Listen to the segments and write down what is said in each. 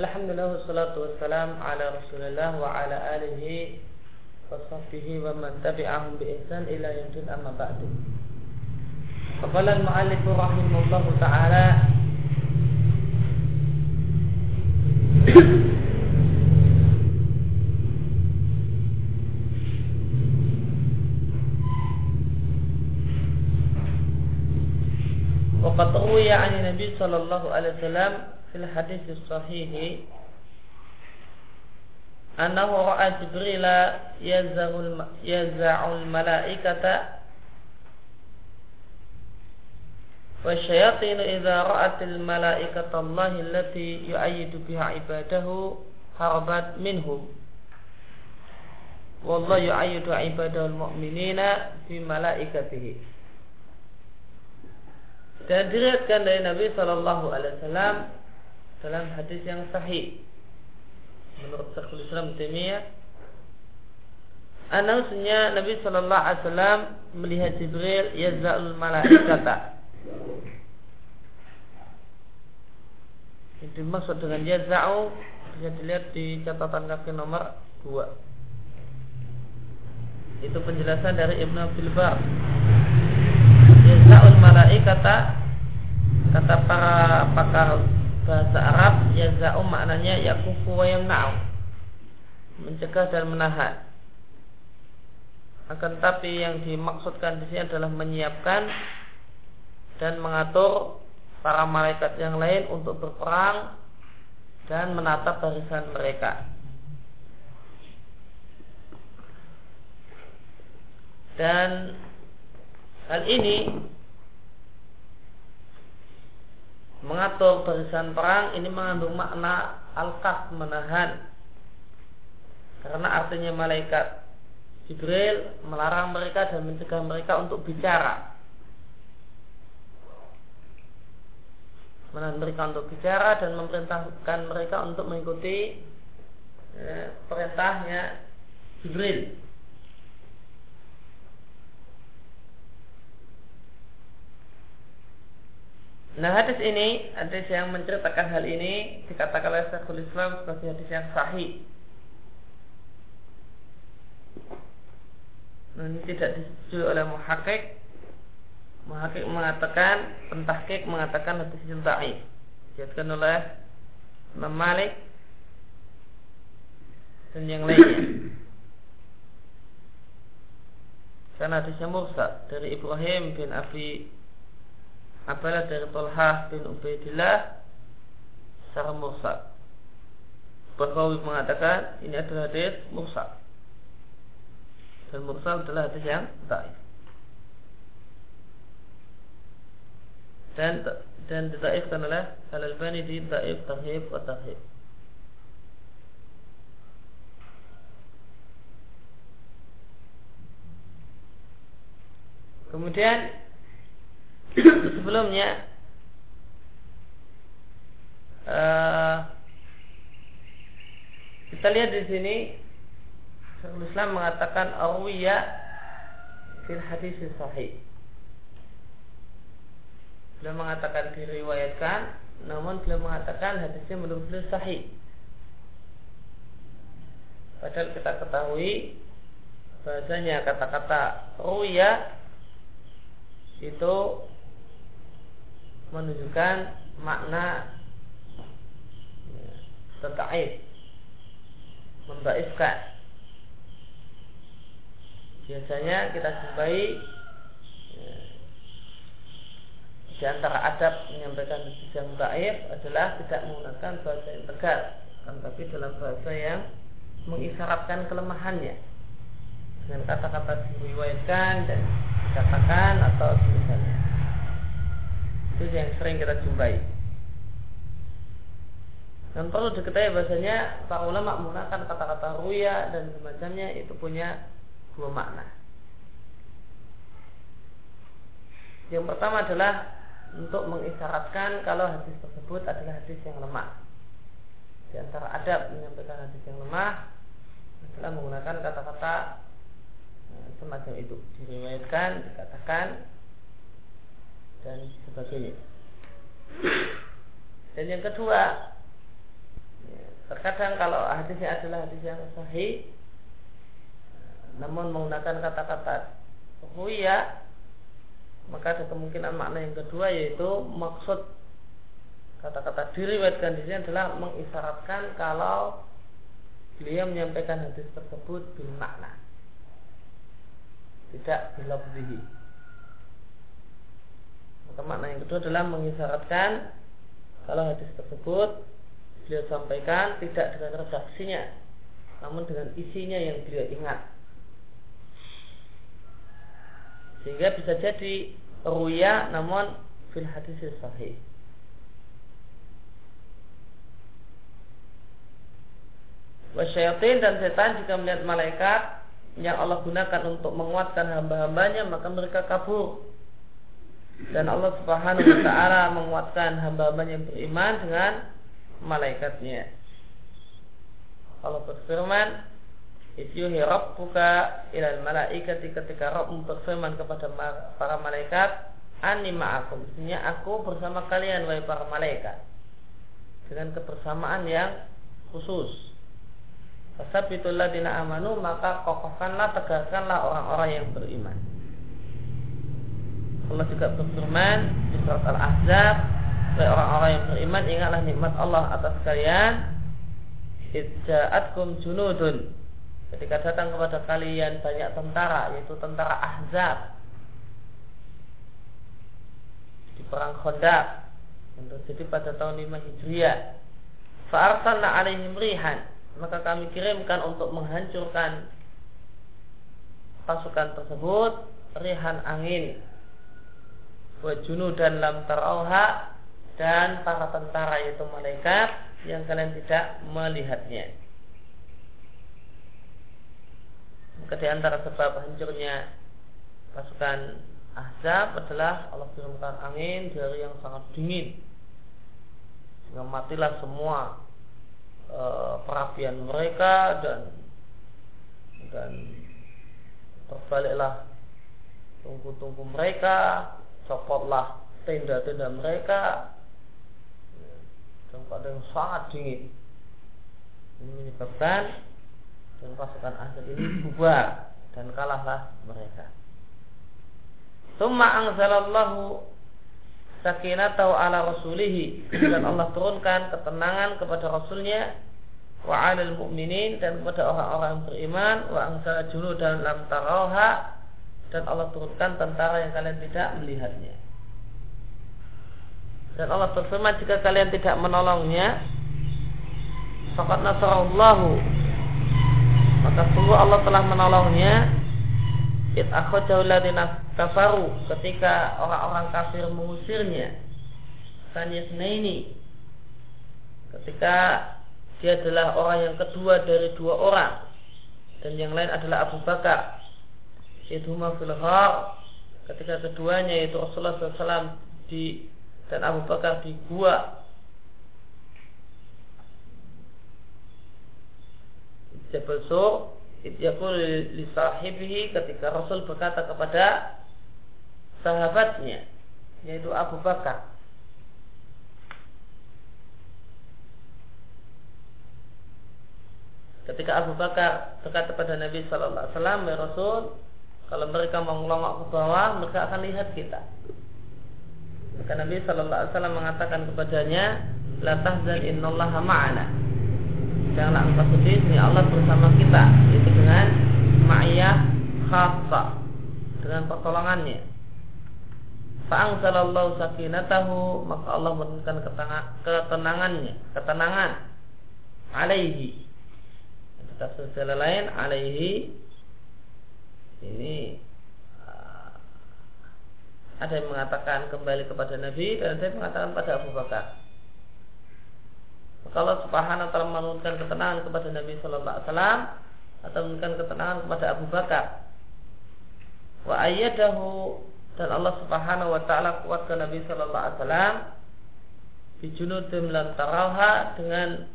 الحمد لله والصلاة والسلام على رسول الله وعلى آله وصحبه ومن تبعهم بإحسان إلى يوم الدين أما بعد فقال المؤلف رحمه الله تعالى وقد روي عن النبي صلى الله عليه وسلم في الحديث الصحيح أنه رأى جبريل يزع الملائكة والشياطين إذا رأت الملائكة الله التي يؤيد بها عباده هربت منهم. والله يؤيد عباده المؤمنين في ملائكته dan diriatkan dari Nabi Shallallahu Alaihi Wasallam dalam hadis yang sahih menurut Syekhul Islam Taimiyah Anasnya Nabi Shallallahu Alaihi Wasallam melihat Jibril yazal malaikata. Yang dimaksud dengan yazau bisa dilihat di catatan kaki nomor 2 Itu penjelasan dari Ibnu Abdul Bar. Yazaul malaikata kata para pakar bahasa Arab yazau maknanya yakufu wa yamna'u mencegah dan menahan akan tapi yang dimaksudkan di sini adalah menyiapkan dan mengatur para malaikat yang lain untuk berperang dan menatap barisan mereka. Dan hal ini mengatur barisan perang ini mengandung makna al-qas menahan. Karena artinya malaikat Jibril melarang mereka dan mencegah mereka untuk bicara. Menahan mereka untuk bicara dan memerintahkan mereka untuk mengikuti eh, perintahnya Jibril Nah hadis ini, hadis yang menceritakan hal ini dikatakan oleh Syekhul Islam sebagai hadis yang sahih. Nah, ini tidak disetujui oleh muhakik. Muhakik mengatakan, pentahkik mengatakan hadis yang sahih. Dijadikan oleh Imam Malik dan yang lainnya. Karena hadisnya mursal dari Ibrahim bin Abi Apalah dari Talhah bin Ubaidillah secara mursal. Bahrawi mengatakan ini adalah hadis mursal. Dan mursal adalah hadis yang taif. Dan dan ditaifkan oleh Al Albani di taif tarhib wa tarhib. Kemudian sebelumnya uh, kita lihat di sini Syekhul Islam mengatakan awiya fil hadis sahih. Beliau mengatakan diriwayatkan, namun beliau mengatakan hadisnya belum belum sahih. Padahal kita ketahui bahasanya kata-kata ruya itu menunjukkan makna ya, tetaif membaifkan biasanya kita jumpai ya, di antara adab menyampaikan yang baif adalah tidak menggunakan bahasa yang tegas tapi dalam bahasa yang mengisyaratkan kelemahannya. Dengan kata-kata diriwayatkan dan dikatakan atau semisalnya itu yang sering kita jumpai. Dan perlu diketahui bahasanya para ulama menggunakan kata-kata ruya dan semacamnya itu punya dua makna. Yang pertama adalah untuk mengisyaratkan kalau hadis tersebut adalah hadis yang lemah. Di antara adab menyampaikan hadis yang lemah adalah menggunakan kata-kata eh, semacam itu diriwayatkan, dikatakan dan sebagainya. Dan yang kedua, ya, terkadang kalau hadisnya adalah hadis yang sahih namun menggunakan kata-kata ruya maka ada kemungkinan makna yang kedua yaitu maksud kata-kata diriwayatkan di sini adalah mengisyaratkan kalau beliau menyampaikan hadis tersebut bil makna tidak bilafzihi maka makna yang kedua adalah mengisyaratkan kalau hadis tersebut beliau sampaikan tidak dengan redaksinya namun dengan isinya yang beliau ingat sehingga bisa jadi ruya namun fil hadis sahih Wasyayatin dan setan jika melihat malaikat yang Allah gunakan untuk menguatkan hamba-hambanya maka mereka kabur. Dan Allah Subhanahu wa taala menguatkan hamba-hambanya yang beriman dengan malaikatnya. Allah berfirman, "Isyuhi rabbuka ilal malaikati ketika Rabb berfirman kepada para malaikat, "Ani ma'akum." Maksudnya aku bersama kalian wahai para malaikat. Dengan kebersamaan yang khusus. Fasabitul ladina amanu maka kokohkanlah tegakkanlah orang-orang yang beriman. Allah juga berfirman di surat Al-Ahzab orang-orang yang beriman ingatlah nikmat Allah atas kalian. Idja'atkum junudun. Ketika datang kepada kalian banyak tentara Yaitu tentara Ahzab Di perang Khandaq Yang terjadi pada tahun 5 Hijriah. Fa'arsalna alaihim rihan maka kami kirimkan untuk menghancurkan pasukan tersebut rihan angin wajunu dan lam tarauha dan para tentara yaitu malaikat yang kalian tidak melihatnya. Maka di antara sebab hancurnya pasukan Ahzab adalah Allah kirimkan angin dari yang sangat dingin sehingga matilah semua e, perapian mereka dan dan terbaliklah tunggu-tunggu mereka copotlah tenda-tenda mereka. Dan pada yang sangat dingin. Ini menyebabkan dan pasukan Azab ini bubar dan kalahlah mereka. Tumma angzalallahu sakinatahu ala rasulihi. Dan Allah turunkan ketenangan kepada rasulnya. Wa alal mu'minin dan kepada orang-orang beriman. Wa angsara dan lam tarauha dan Allah turunkan tentara yang kalian tidak melihatnya. Dan Allah berfirman jika kalian tidak menolongnya nasarallahu. Maka sungguh Allah telah menolongnya. It akhrajahu alladziina kafaru ketika orang-orang kafir mengusirnya. Sanyasna ini ketika dia adalah orang yang kedua dari dua orang. Dan yang lain adalah Abu Bakar Yaitu fil ketika keduanya yaitu Rasulullah SAW di dan Abu Bakar di gua Jabal Sur Idyakul li sahibihi ketika Rasul berkata kepada sahabatnya yaitu Abu Bakar. Ketika Abu Bakar berkata kepada Nabi Sallallahu Alaihi Wasallam ya Rasul kalau mereka mau ngelongok ke bawah mereka akan lihat kita. Maka Nabi Sallallahu Alaihi Wasallam mengatakan kepadanya la tahzan innallaha ma'ana. Janganlah engkau sedih ini Allah bersama kita. Itu dengan ma'iyah khassa dengan pertolongannya. Fa'angsalallahu sakinatahu Maka Allah menurunkan ketenangannya Ketenangan. Alaihi. Tafsir lain Alaihi Ini uh, Ada yang mengatakan kembali kepada Nabi Dan ada yang mengatakan pada Abu Bakar Allah subhanahu wa ta'ala menurunkan ketenangan kepada Nabi Sallallahu Alaihi Wasallam Atau menurunkan ketenangan kepada Abu Bakar Wa ayyadahu dan Allah Subhanahu wa taala kuatkan Nabi sallallahu alaihi wasallam bijunudim lam tarauha dengan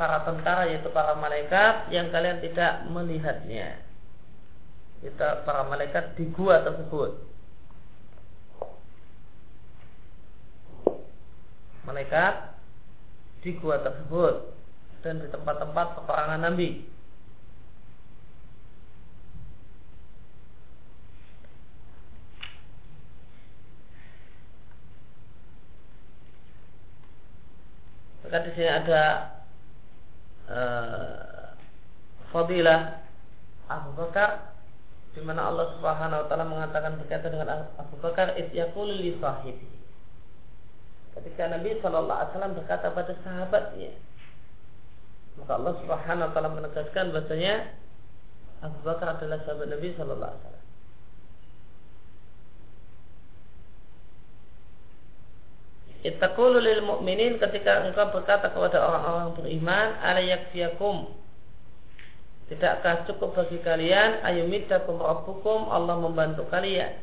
para tentara yaitu para malaikat yang kalian tidak melihatnya. Kita para malaikat di gua tersebut. Malaikat di gua tersebut dan di tempat-tempat peperangan Nabi. Maka di sini ada uh, fadilah Abu Bakar di mana Allah Subhanahu wa taala mengatakan berkaitan dengan Abu Bakar isyaqul li sahibi. Ketika Nabi Shallallahu alaihi wasallam berkata pada sahabatnya, maka Allah Subhanahu wa taala menegaskan bahasanya Abu Bakar adalah sahabat Nabi Shallallahu alaihi wasallam. Ittaqulu lil mu'minin ketika engkau berkata kepada orang-orang beriman ala yakfiyakum Tidakkah cukup bagi kalian? Ayumiddakum rabbukum Allah membantu kalian.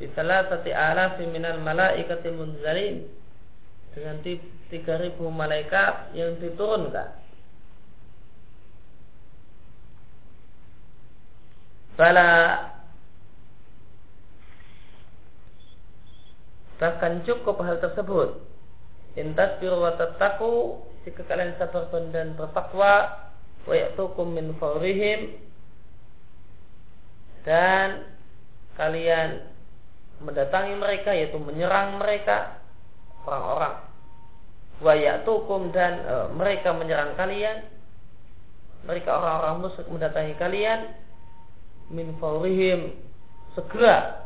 Bisalah sati ala minal malaikati munzalin. Dengan tiga ribu malaikat yang diturunkan. Bala Bahkan cukup hal tersebut. Intas biru wa Jika kalian sabar dan bertakwa Wa ya'tukum min fawrihim. Dan Kalian Mendatangi mereka Yaitu menyerang mereka Orang-orang. Wa ya'tukum dan e, Mereka menyerang kalian. Mereka orang-orang musyrik mendatangi kalian. Min fawrihim Segera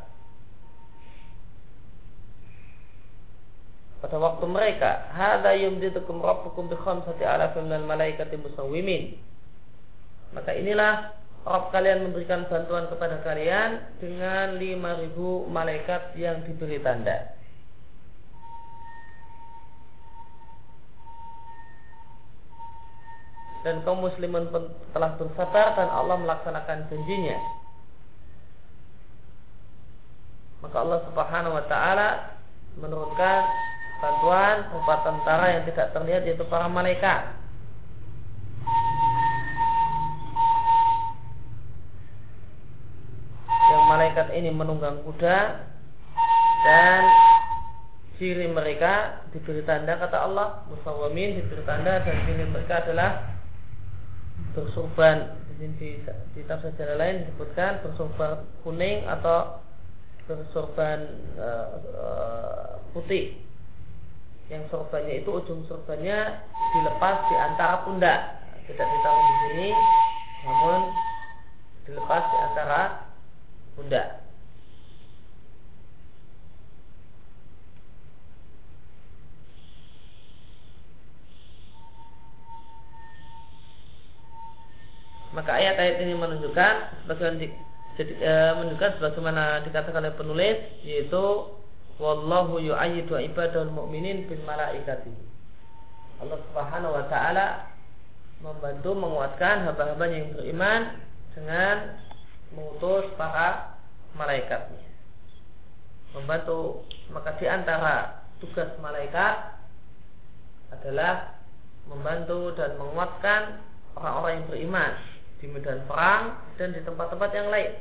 pada waktu mereka hada yumditukum rabbukum bi khamsati alafin minal malaikati musawwimin. Maka inilah Rabb kalian memberikan bantuan kepada kalian dengan 5000 malaikat yang diberi tanda. Dan kaum muslimin telah bersabar dan Allah melaksanakan janjinya. Maka Allah Subhanahu wa taala menurunkan bantuan berupa tentara yang tidak terlihat yaitu para malaikat. Yang malaikat ini menunggang kuda dan ciri mereka diberi tanda kata Allah musawamin diberi tanda dan ciri mereka adalah bersurban di, di, di tafsir lain disebutkan bersurban kuning atau bersurban uh, uh, putih yang sorbannya itu ujung sorbannya dilepas di antara pundak. Tidak ditaruh di sini namun dilepas di antara pundak. Maka ayat-ayat ini menunjukkan sebagaimana di, jadi, e, menunjukkan sebagaimana dikatakan oleh penulis yaitu wallahu yu'ayyidu ibadahul mu'minin bil malaikati. Allah Subhanahu wa taala membantu menguatkan hamba-hamba yang beriman dengan mengutus para malaikatnya. Membantu maka di antara tugas malaikat adalah membantu dan menguatkan orang-orang yang beriman di medan perang dan di tempat-tempat yang lain.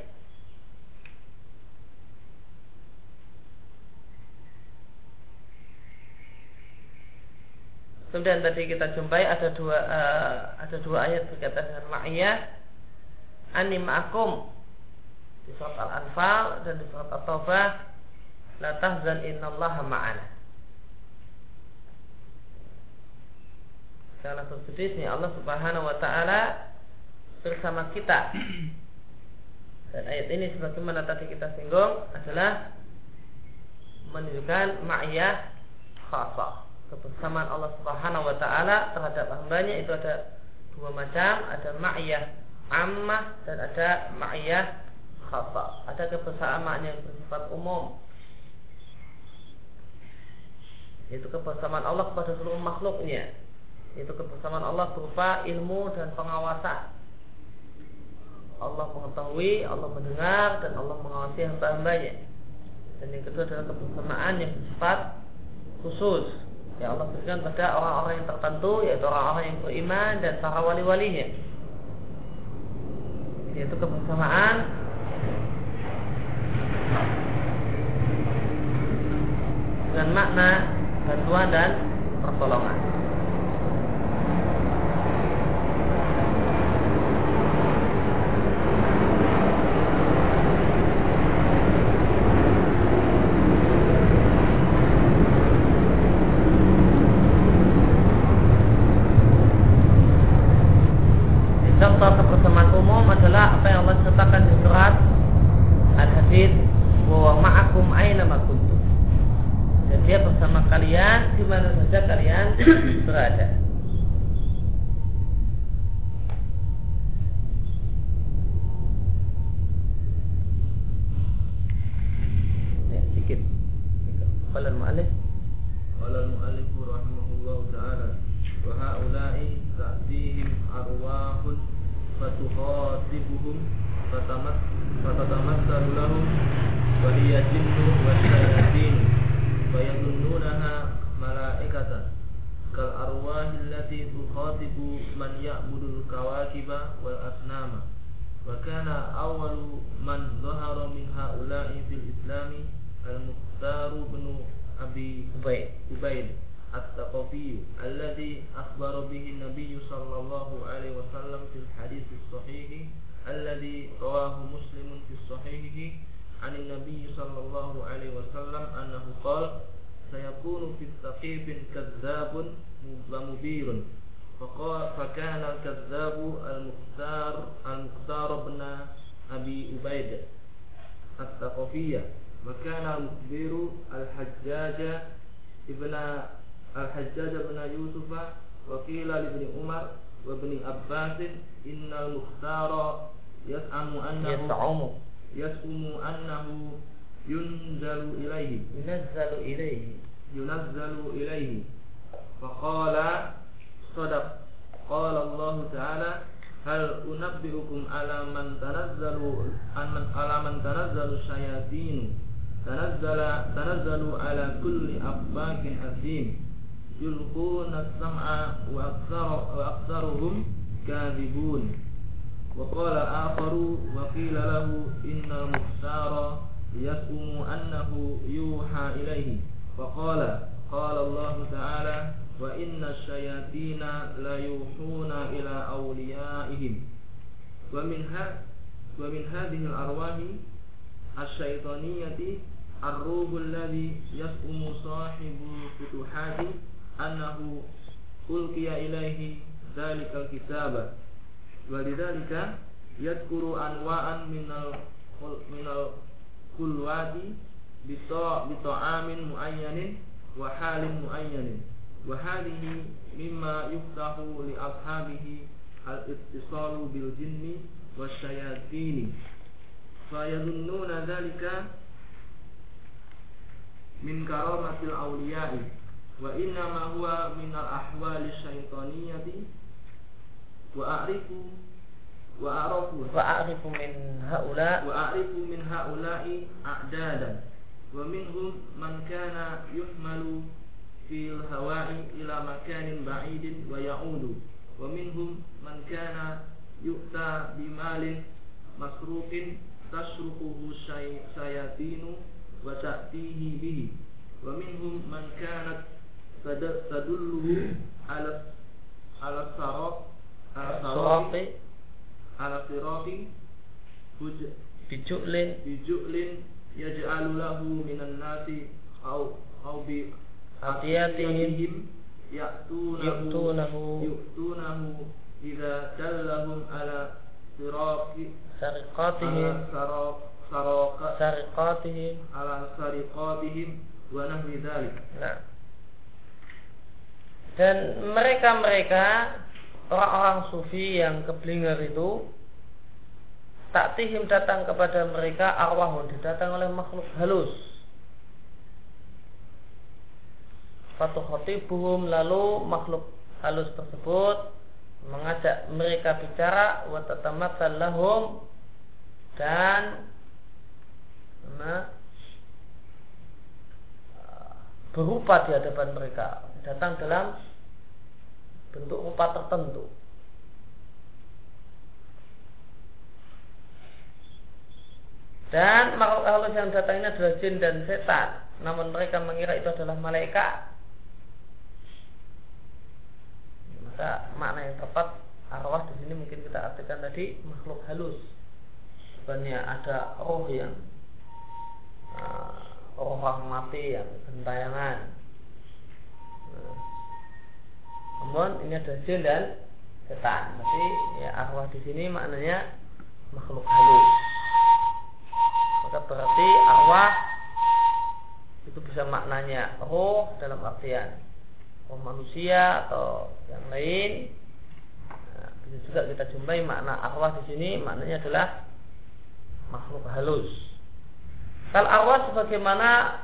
Kemudian tadi kita jumpai ada dua uh, ada dua ayat berkaitan dengan ma'iyah anim akum di surat Al-Anfal dan di surat At-Taubah la tahzan innallaha ma'ana. Janganlah bersedih Allah Subhanahu wa taala bersama kita. Dan ayat ini sebagaimana tadi kita singgung adalah menunjukkan ma'iyah khasah kebersamaan Allah Subhanahu wa taala terhadap hambanya itu ada dua macam, ada ma'iyah ammah dan ada ma'iyah khassa. Ada kebersamaan yang bersifat umum. Itu kebersamaan Allah kepada seluruh makhluknya. Itu kebersamaan Allah berupa ilmu dan pengawasan. Allah mengetahui, Allah mendengar dan Allah mengawasi hamba-hambanya. Dan yang kedua adalah kebersamaan yang bersifat khusus yang Allah berikan pada orang-orang yang tertentu yaitu orang-orang yang beriman dan para wali-walinya. Yaitu kebersamaan. Dengan makna bantuan dan pertolongan فكان الكذاب المختار المختار بن أبي أبيد الثقفية وكان المخبر الحجاج ابن الحجاج بن يوسف وقيل لابن عمر وابن عباس إن المختار يزعم أنه يزعم يزعم أنه ينزل إليه ينزل إليه ينزل إليه فقال صدق قال الله تعالى هل أنبئكم على من تنزل على من تنزل الشياطين؟ تنزل تنزل على كل أفاك أثيم يلقون السمع وأكثر وأكثرهم كاذبون. وقال آخر وقيل له إن المختار يزعم أنه يوحى إليه. فقال قال الله تعالى وإن الشياطين ليوحون إلى أوليائهم ومن ها ومن هذه الأرواح الشيطانية الروح الذي يزعم صاحب الفتوحات أنه ألقي إليه ذلك الكتاب ولذلك يذكر أنواعا من ال- من الخلوات بطا- بطعام معين وحال معين وهذه مما يفتح لأصحابه الاتصال بالجن والشياطين. فيظنون ذلك من كرامة الأولياء وإنما هو من الأحوال الشيطانية وأعرف وأعرف وأعرف من هؤلاء وأعرف من هؤلاء أعدادا ومنهم من كان يحمل fil hawa'i ila makanin ba'idin wa ya'udu. Wa minhum man kana yu'ta bimalin masruqin tasruquhu sayatinu wa ta'tihi bihi. Wa minhum man kanat tadulluhu ala ala sarab ala sarati ala minan nasi au au bi atiyatihim ya'tunahu ya'tunahu idza dallahum ala siraqi sariqatihim saraqa sariqatihim ala sariqatihim wa nahwi dzalik nah. Dan mereka-mereka orang-orang sufi yang keblinger itu tak taktihim datang kepada mereka arwahun didatang oleh makhluk halus. Fatu khatibuhum lalu makhluk halus tersebut mengajak mereka bicara wa tatamatsal lahum dan berupa di hadapan mereka datang dalam bentuk rupa tertentu. Dan makhluk halus yang datang ini adalah jin dan setan. Namun mereka mengira itu adalah malaikat maka makna yang tepat arwah di sini mungkin kita artikan tadi makhluk halus. Sebenarnya ada roh yang uh, orang mati yang gentayangan. Nah, namun ini ada jin dan setan. Berarti ya arwah di sini maknanya makhluk halus. Maka berarti arwah itu bisa maknanya roh dalam artian roh manusia atau yang lain. Nah, juga kita jumpai makna arwah di sini maknanya adalah makhluk halus. Kalau arwah sebagaimana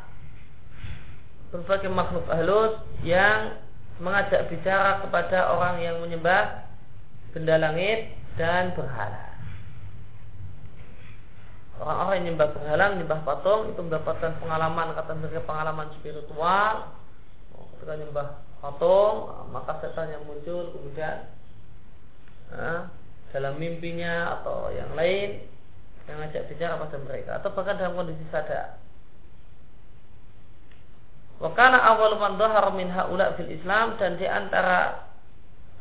berbagai makhluk halus yang mengajak bicara kepada orang yang menyembah benda langit dan berhala. Orang-orang yang menyembah berhala, menyembah patung itu mendapatkan pengalaman kata mereka pengalaman spiritual. Ketika menyembah patung, maka setan yang muncul kemudian nah, dalam mimpinya atau yang lain yang ngajak bicara pada mereka atau bahkan dalam kondisi sadar. Wakana awal man dhahar min haula fil Islam dan di antara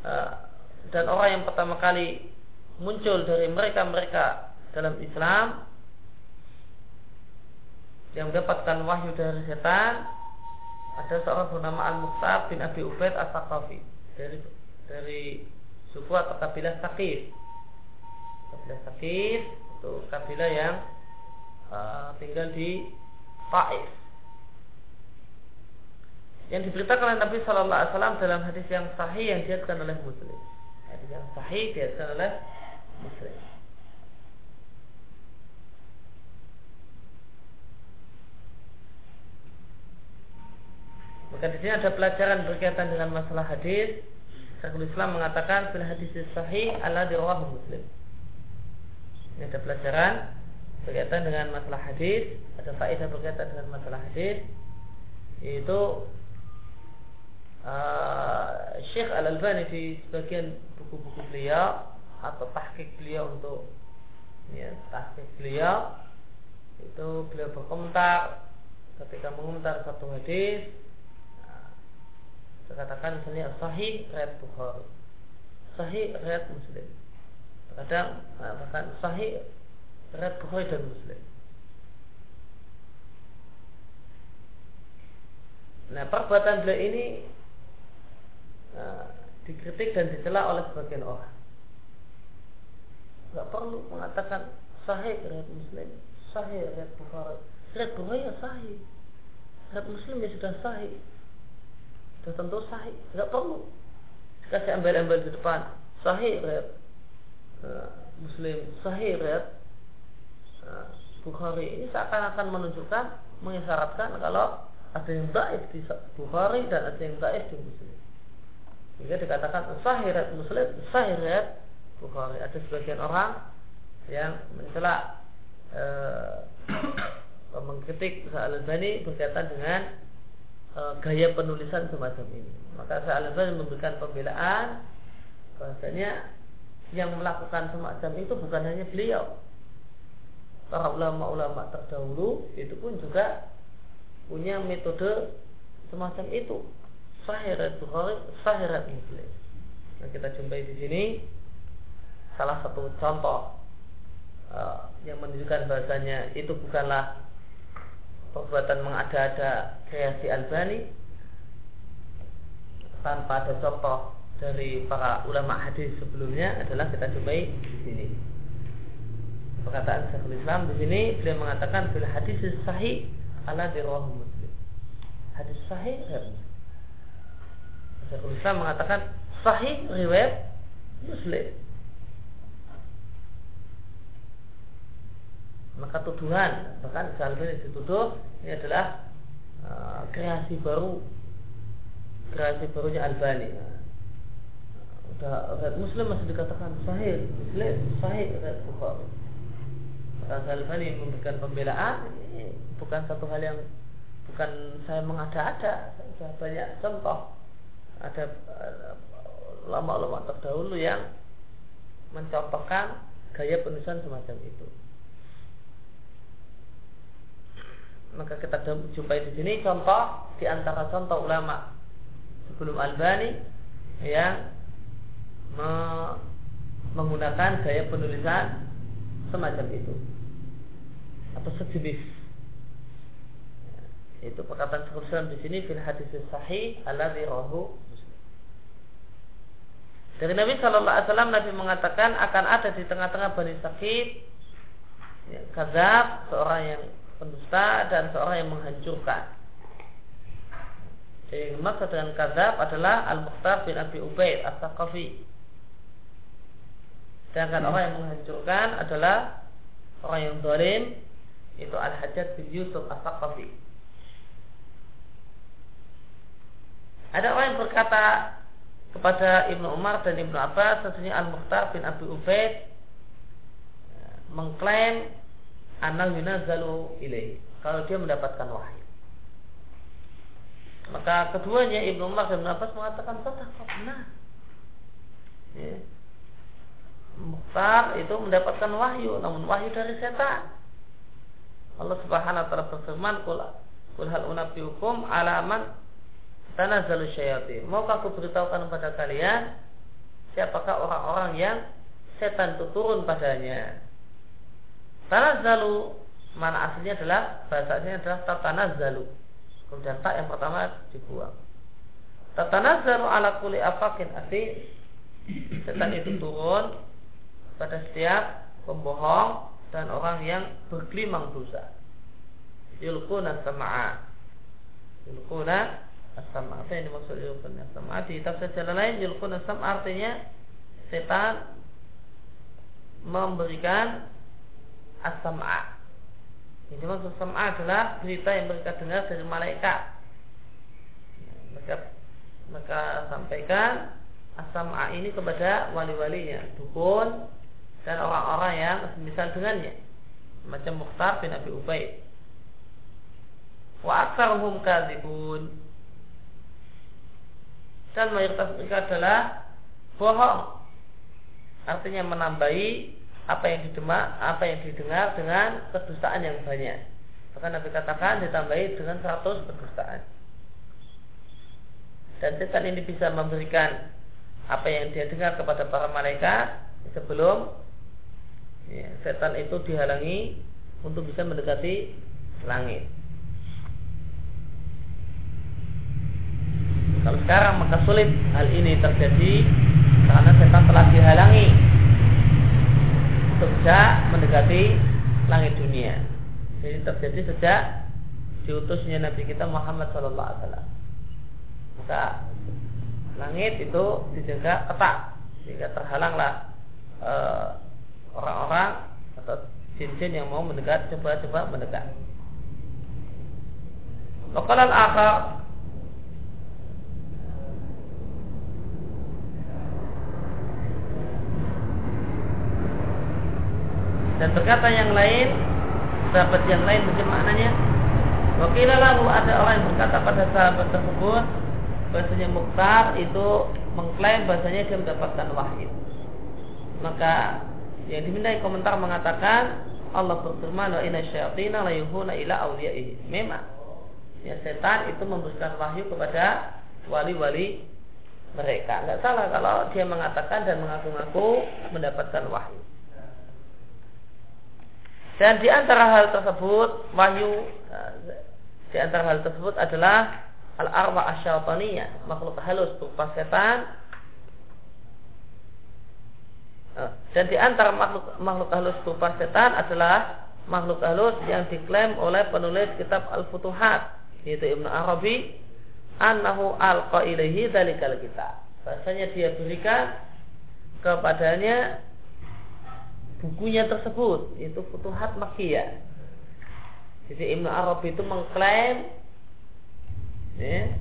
uh, dan orang yang pertama kali muncul dari mereka-mereka dalam Islam yang mendapatkan wahyu dari setan ada seorang bernama Al-Muqtab bin Abi Ubaid As-Saqafi dari dari suku atau kabilah Sakif. Kabilah Sakif itu kabilah yang uh, tinggal di Taif yang diberitakan oleh Nabi Shallallahu Alaihi Wasallam dalam hadis yang sahih yang diatkan oleh Muslim. Hadis yang sahih diatkan oleh Muslim. Maka di sini ada pelajaran berkaitan dengan masalah hadis. Syekhul Islam mengatakan fil hadis sahih ala dirawahu Muslim. Ini ada pelajaran berkaitan dengan masalah hadis, ada faedah berkaitan dengan masalah hadis yaitu uh, Syekh Al-Albani di sebagian buku-buku beliau atau tahqiq beliau untuk ya, tahqiq beliau itu beliau berkomentar ketika mengomentar satu hadis saya katakan misalnya sahih riwayat Bukhari sahih riwayat Muslim kadang nah, bahkan sahih riwayat Bukhari dan Muslim Nah perbuatan beliau ini Nah, dikritik dan dicela oleh sebagian orang. Gak perlu mengatakan sahih riwayat Muslim, sahih riwayat Bukhari. Riwayat Bukhari ya sahih. Riwayat Muslim ya sudah sahih. Sudah tentu sahih. Gak perlu dikasih embel-embel di depan. Sahih uh, Muslim, sahih uh, Bukhari. Ini seakan-akan menunjukkan mengisyaratkan kalau ada yang baik di Bukhari dan ada yang baik di Muslim. Jika dikatakan sahirat muslim, sahirat Bukhari. Ada sebagian orang yang mencela e, mengkritik Al-Albani berkaitan dengan e, gaya penulisan semacam ini. Maka Al-Albani memberikan pembelaan bahasanya yang melakukan semacam itu bukan hanya beliau. Para ulama-ulama terdahulu itu pun juga punya metode semacam itu sahirat Bukhari, sahirat Muslim. Nah, kita jumpai di sini salah satu contoh uh, yang menunjukkan bahasanya itu bukanlah perbuatan mengada-ada kreasi Albani tanpa ada contoh dari para ulama hadis sebelumnya adalah kita jumpai di sini. Perkataan Syekhul Islam di sini beliau mengatakan bila hadis sahih ala dirwah muslim. Hadis sahih Muslim. Syekhul Islam mengatakan sahih riwayat Muslim. Maka tuduhan bahkan Salman dituduh ini adalah uh, kreasi baru kreasi barunya Albani. Nah, udah riwayat Muslim masih dikatakan sahih Muslim sahih riwayat Bukhari. Maka Albani memberikan pembelaan bukan satu hal yang bukan saya mengada-ada, saya banyak contoh ada lama-lama terdahulu yang mencontohkan gaya penulisan semacam itu. Maka kita jumpai di sini contoh di antara contoh ulama sebelum Albani yang me menggunakan gaya penulisan semacam itu. Atau sejenis. Itu perkataan Rasulullah di sini fil hadis sahih alladzi rawahu Dari Nabi Shallallahu Alaihi Wasallam Nabi mengatakan akan ada di tengah-tengah bani sakit ya, seorang yang pendusta dan seorang yang menghancurkan. Jadi maksud dengan kazab adalah Al-Mukhtar bin Abi Ubaid As-Saqafi. Sedangkan hmm. orang yang menghancurkan adalah orang yang dolim itu Al-Hajjaj bin Yusuf As-Saqafi. Ada orang yang berkata kepada Ibnu Umar dan Ibnu Abbas sesungguhnya Al-Mukhtar bin Abi Ubaid ya, mengklaim anal yunazzalu ilaih kalau dia mendapatkan wahyu. Maka keduanya Ibnu Umar dan Abbas mengatakan betul benar. Ya. Mukhtar itu mendapatkan wahyu, namun wahyu dari setan. Allah Subhanahu wa taala berfirman, "Qul qul hal unabbiukum alaman tanazzalu syayatin." Maukah aku beritahukan kepada kalian siapakah orang-orang yang setan itu turun padanya? Tanazzalu mana aslinya adalah bahasanya adalah tatanazzalu. Kemudian tak yang pertama dibuang. Tatanazzalu ala kulli afakin ati setan itu turun pada setiap pembohong dan orang yang berkelimang dosa. Yulquna sama'a. Yulquna as-sam'a. Apa yang dimaksud yulquna? Di tafsir jalan lain yulquna as-sam'a artinya setan memberikan as-sam'a. Yang dimaksud sam'a adalah berita yang mereka dengar dari malaikat. Mereka mereka sampaikan as-sam'a ini kepada wali-walinya, dukun dan orang-orang yang semisal dengannya. Macam Mukhtar bin Abi Ubaid. Wa aktsaruhum kadzibun. Dan mayoritas mereka adalah bohong. Artinya menambahi apa yang didengar, apa yang didengar dengan kedustaan yang banyak. Bahkan Nabi katakan ditambahi dengan 100 kedustaan. Dan setan ini bisa memberikan apa yang dia dengar kepada para malaikat sebelum ya, setan itu dihalangi untuk bisa mendekati langit. Kalau sekarang maka sulit hal ini terjadi karena setan telah dihalangi sejak mendekati langit dunia. Jadi terjadi sejak diutusnya Nabi kita Muhammad Sallallahu Alaihi Wasallam. Maka langit itu dijaga ketat sehingga terhalanglah eh, orang-orang uh, atau jin-jin yang mau mendekat coba-coba mendekat. Lokalan akhir Dan berkata yang lain, sahabat yang lain bagaimana Wakilah lalu ada orang yang berkata pada sahabat tersebut bahasanya Mukhtar itu mengklaim bahasanya dia mendapatkan wahyu. Maka yang dimintai komentar mengatakan Allah berfirman wa inna syayatina la yuhuna ila awliyaihi. Memang ya setan itu memberikan wahyu kepada wali-wali mereka. Enggak salah kalau dia mengatakan dan mengaku-ngaku mendapatkan wahyu. Dan di antara hal tersebut wahyu di antara hal tersebut adalah al arwah asyaitaniyah, makhluk halus berupa setan. Dan di antara makhluk makhluk halus berupa setan adalah makhluk halus yang diklaim oleh penulis kitab Al-Futuhat yaitu Ibnu Arabi annahu alqa ilaihi dzalikal kitab. Bahasanya dia berikan kepadanya bukunya tersebut itu Futuhat Makkiyah. Jadi Ibnu Arabi itu mengklaim ya,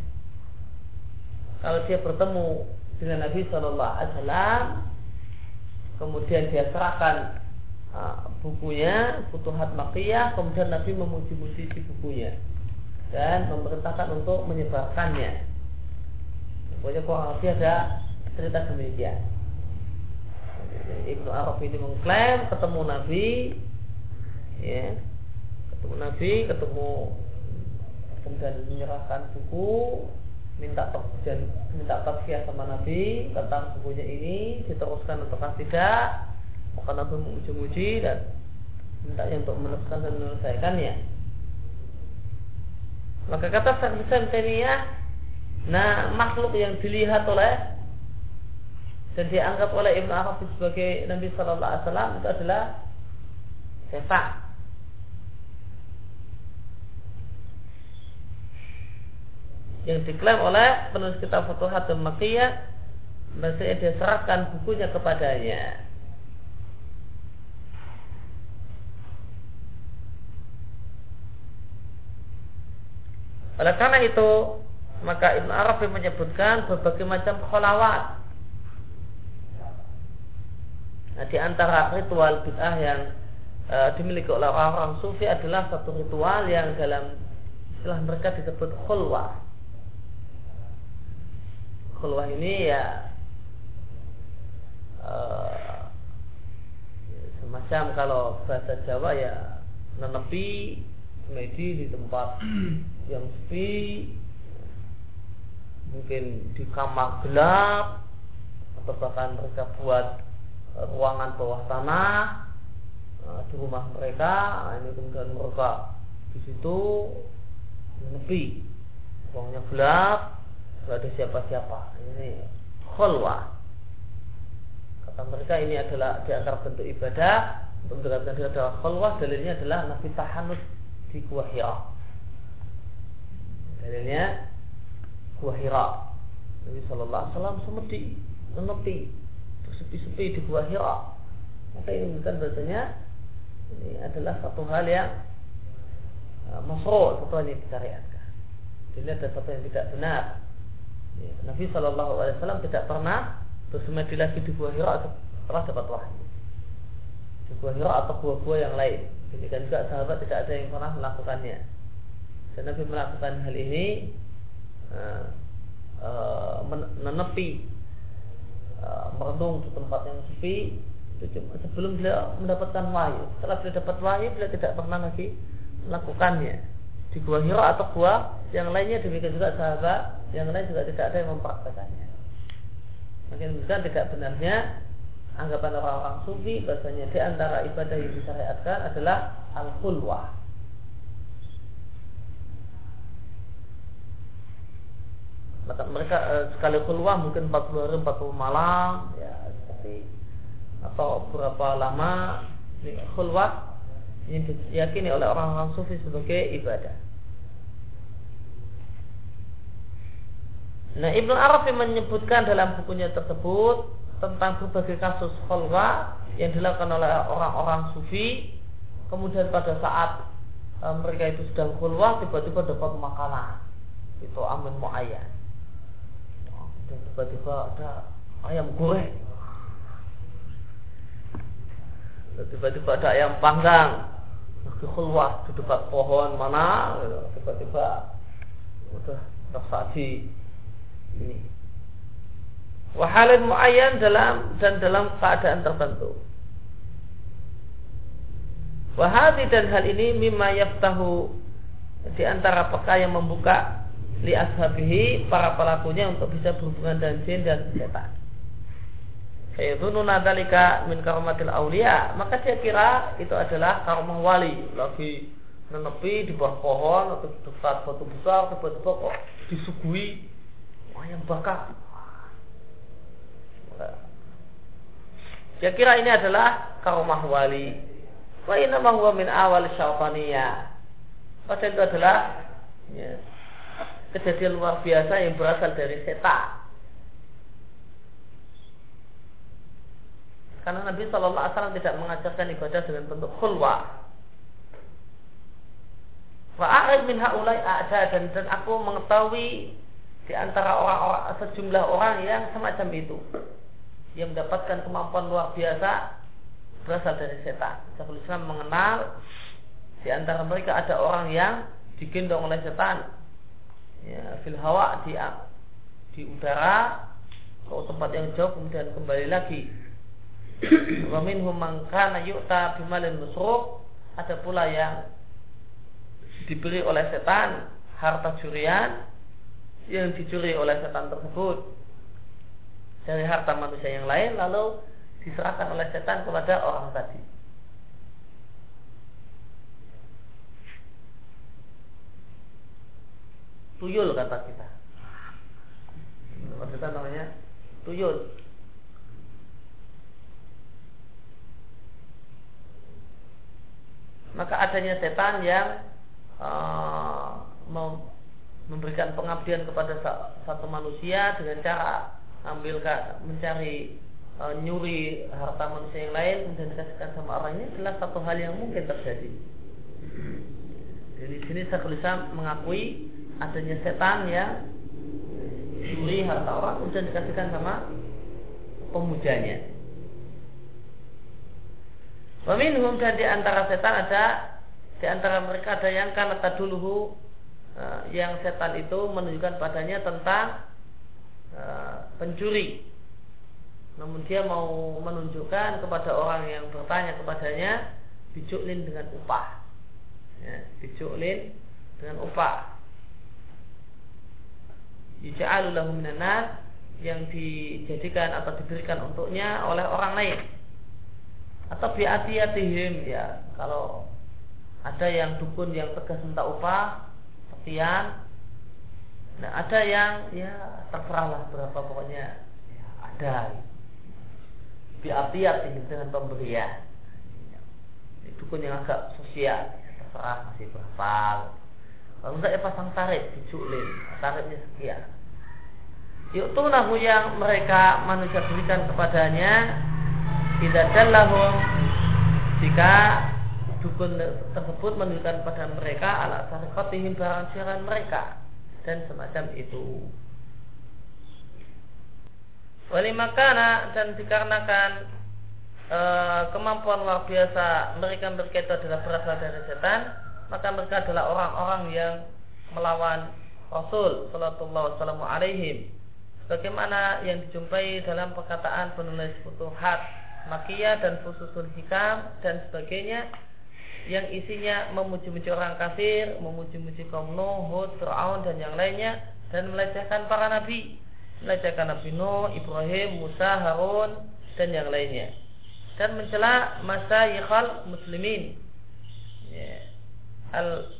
kalau dia bertemu dengan Nabi Shallallahu Alaihi Wasallam, kemudian dia serahkan uh, bukunya Futuhat Makkiyah, kemudian Nabi memuji-muji si bukunya dan memerintahkan untuk menyebarkannya. Pokoknya kurang lebih ada cerita demikian. Ibnu Arab ini mengklaim ketemu Nabi ya ketemu Nabi ketemu kemudian menyerahkan buku minta dan minta tafsir sama Nabi tentang bukunya ini diteruskan atau tidak maka Nabi memuji-muji dan minta untuk meneruskan dan menyelesaikannya maka kata Syekh Islam nah makhluk yang dilihat oleh dan dianggap oleh Ibnu Arabi sebagai Nabi Shallallahu Alaihi Wasallam itu adalah setan. Yang diklaim oleh penulis kitab Futuhatul Makkiyah Maksudnya dia serahkan bukunya kepadanya Oleh karena itu maka Ibn Arabi menyebutkan berbagai macam kholawat Nah, di antara ritual bid'ah yang e, dimiliki oleh orang-orang sufi adalah satu ritual yang dalam istilah mereka disebut khulwah. Khulwah ini ya e, semacam kalau bahasa Jawa ya nenepi semedi di tempat yang sepi mungkin di kamar gelap atau bahkan mereka buat ruangan bawah tanah uh, di rumah mereka nah, ini kemudian mereka di situ menepi. Ruangnya gelap tidak ada siapa-siapa. Ini khulwah kata mereka ini adalah di antara bentuk ibadah. Untuk mendekatkan diri adalah khulwah dalilnya adalah Nabi tahanus di Gua Hira. Dalilnya Gua Hira. Nabi Shallallahu Alaihi Wasallam semedi menepi sepi-sepi di gua Hira. Maka ini bukan bahasanya ini adalah satu hal yang uh, masro, satu hal yang disyariatkan. Ini ada satu yang tidak benar. Ya, Nabi Wasallam tidak pernah bersemedi lagi di gua Hira setelah dapat wahyu. Di gua Hira atau gua-gua yang lain. Demikian juga sahabat tidak ada yang pernah melakukannya. Dan Nabi melakukan hal ini uh, uh, menepi Eh, merenung di tempat yang sepi sebelum beliau mendapatkan wahyu. Setelah beliau dapat wahyu, beliau tidak pernah lagi melakukannya di gua Hira atau gua yang lainnya demikian juga sahabat yang lain juga tidak ada yang mempraktekannya. Makin bukan tidak benarnya anggapan orang-orang sufi bahasanya di antara ibadah yang disyariatkan adalah al-khulwah maka mereka eh, sekali keluar mungkin 40 hari 40 malam ya seperti atau berapa lama ini keluar ini diyakini oleh orang-orang sufi sebagai ibadah. Nah Ibnu Arabi menyebutkan dalam bukunya tersebut tentang berbagai kasus khulwa yang dilakukan oleh orang-orang sufi kemudian pada saat e, mereka itu sedang khulwa tiba-tiba dapat makanan itu amin muayyan dan tiba-tiba ada ayam goreng. Tiba-tiba ada ayam panggang. Lagi keluar di dekat pohon mana tiba-tiba udah tersaji ini. Wahalin muayyan dalam dan dalam keadaan tertentu. Wahadi dan hal ini mimma yaftahu di antara perkara yang membuka li ashabihi para pelakunya untuk bisa berhubungan dengan jin dan setan. Fayadhununa dzalika min karomatil aulia, maka dia kira itu adalah karomah wali, lagi menepi di bawah pohon atau di dekat batu besar tiba-tiba kok disuguhi ayam bakar. Dia kira ini adalah karomah wali. Wa inna huwa min awal syaitaniyah. Padahal itu adalah ya, kejadian luar biasa yang berasal dari setan. Karena Nabi Shallallahu Alaihi Wasallam tidak mengajarkan ibadah dengan bentuk khulwa. Fa'arid min haulai ada dan dan aku mengetahui di antara orang-orang sejumlah orang yang semacam itu yang mendapatkan kemampuan luar biasa berasal dari setan. Syekhul Islam mengenal di antara mereka ada orang yang digendong oleh setan ya, fil hawa di di udara ke tempat yang jauh kemudian kembali lagi. Wa minhum man kana yu'ta bimalin musruk ada pula yang diberi oleh setan harta curian yang dicuri oleh setan tersebut dari harta manusia yang lain lalu diserahkan oleh setan kepada orang tadi. tuyul kata kita maksudnya namanya tuyul maka adanya setan yang uh, memberikan pengabdian kepada satu manusia dengan cara ambil mencari e, nyuri harta manusia yang lain dan dikasihkan sama orangnya adalah satu hal yang mungkin terjadi. Jadi sini saya mengakui adanya setan yang nyuri harta orang dan dikasihkan sama pemujanya. Waminhum dan di antara setan ada di antara mereka ada yang karena taduluhu uh, yang setan itu menunjukkan padanya tentang uh, pencuri. Namun dia mau menunjukkan kepada orang yang bertanya kepadanya bijuklin dengan upah. Ya, bijuklin dengan upah. Yuja'alu lahu minan yang dijadikan atau diberikan untuknya oleh orang lain. Atau biatiyatihim ya. Kalau ada yang dukun yang tegas minta upah sekian. Nah ada yang ya terserahlah berapa pokoknya. Ya, ada. Biatiyatihim dengan pemberian. Dukun yang agak sosial ya, terserah masih berapa kalau enggak ya pasang tarik diculin tariknya sekian Yuk nahu yang mereka manusia berikan kepadanya tidak dallahum jika dukun tersebut menunjukkan pada mereka ala sarikatihim barang siaran mereka dan semacam itu. Wali makana dan dikarenakan e, kemampuan luar biasa mereka itu adalah berasal dari setan, maka mereka adalah orang-orang yang melawan Rasul Sallallahu Alaihi Bagaimana yang dijumpai dalam perkataan penulis Futuhat Makiyah dan Fususul Hikam dan sebagainya yang isinya memuji-muji orang kafir, memuji-muji kaum Nuh, Hud, Fir'aun dan yang lainnya dan melecehkan para nabi, melecehkan Nabi Nuh, Ibrahim, Musa, Harun dan yang lainnya. Dan mencela masa yikhal muslimin. Ya, al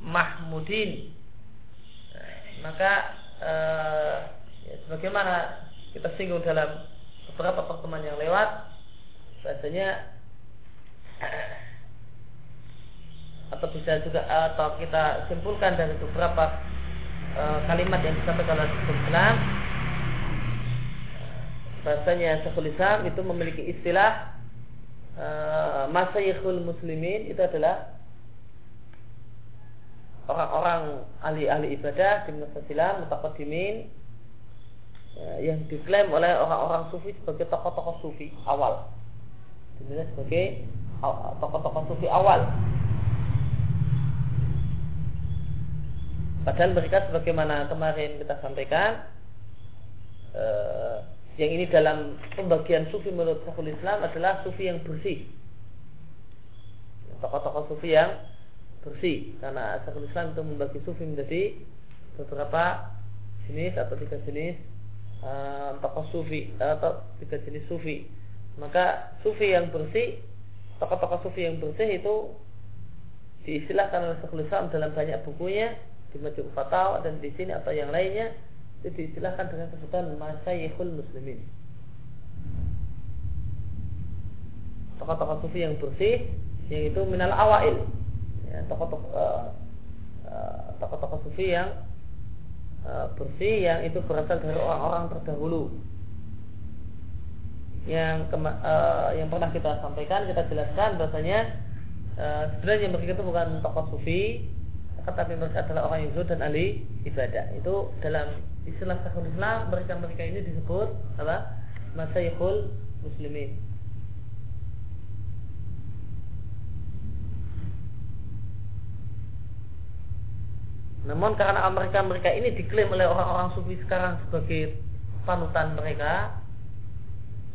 mahmudin nah, maka uh, ya, sebagaimana kita singgung dalam beberapa pertemuan yang lewat bahasanya atau bisa juga atau kita simpulkan dari beberapa e, kalimat yang disampaikan oleh Islam bahasanya Syekhul Islam itu memiliki istilah e, masayikhul muslimin itu adalah orang-orang ahli-ahli ibadah di silam mutakadimin Ya, yang diklaim oleh orang-orang sufi sebagai tokoh-tokoh sufi awal. Dinilai sebagai tokoh-tokoh sufi awal. Padahal mereka sebagaimana kemarin kita sampaikan eh, yang ini dalam pembagian sufi menurut Syekhul Islam adalah sufi yang bersih. Tokoh-tokoh sufi yang bersih karena Syekhul Islam itu membagi sufi menjadi beberapa jenis atau tiga jenis uh, tokoh sufi atau tiga jenis sufi. Maka sufi yang bersih tokoh-tokoh sufi yang bersih itu diistilahkan oleh Syekhul Islam dalam banyak bukunya di Majmu' Fatawa dan di sini atau yang lainnya itu diistilahkan dengan sebutan Masyaykhul Muslimin. Tokoh-tokoh sufi yang bersih yang itu minal awail tokoh-tokoh uh, uh, tokoh-tokoh sufi yang E, bersih yang itu berasal dari orang-orang terdahulu. Yang kema, uh, yang pernah kita sampaikan kita jelaskan bahasanya uh, sebenarnya mereka itu bukan tokoh sufi tetapi mereka adalah orang yang dan ahli ibadah. Itu dalam istilah sahur Islam mereka mereka ini disebut apa? Masyaikhul muslimin Namun karena mereka-mereka ini diklaim oleh orang-orang sufi sekarang sebagai panutan mereka,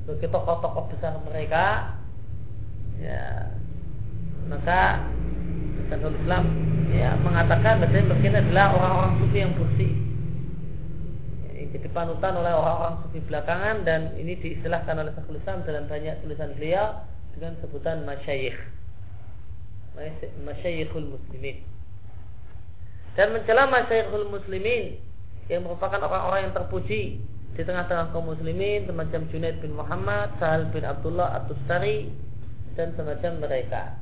sebagai tokoh-tokoh besar mereka, ya maka Syekhul Islam ya mengatakan bahwa mereka adalah orang-orang sufi yang bersih. Ya, jadi panutan oleh orang-orang sufi belakangan dan ini diistilahkan oleh Syekhul Islam dalam banyak tulisan beliau dengan sebutan masyayikh. Masyayikhul muslimin dan mencela masyarakat muslimin yang merupakan orang-orang yang terpuji di tengah-tengah kaum muslimin semacam Junaid bin Muhammad, Sahal bin Abdullah At-Tustari dan semacam mereka.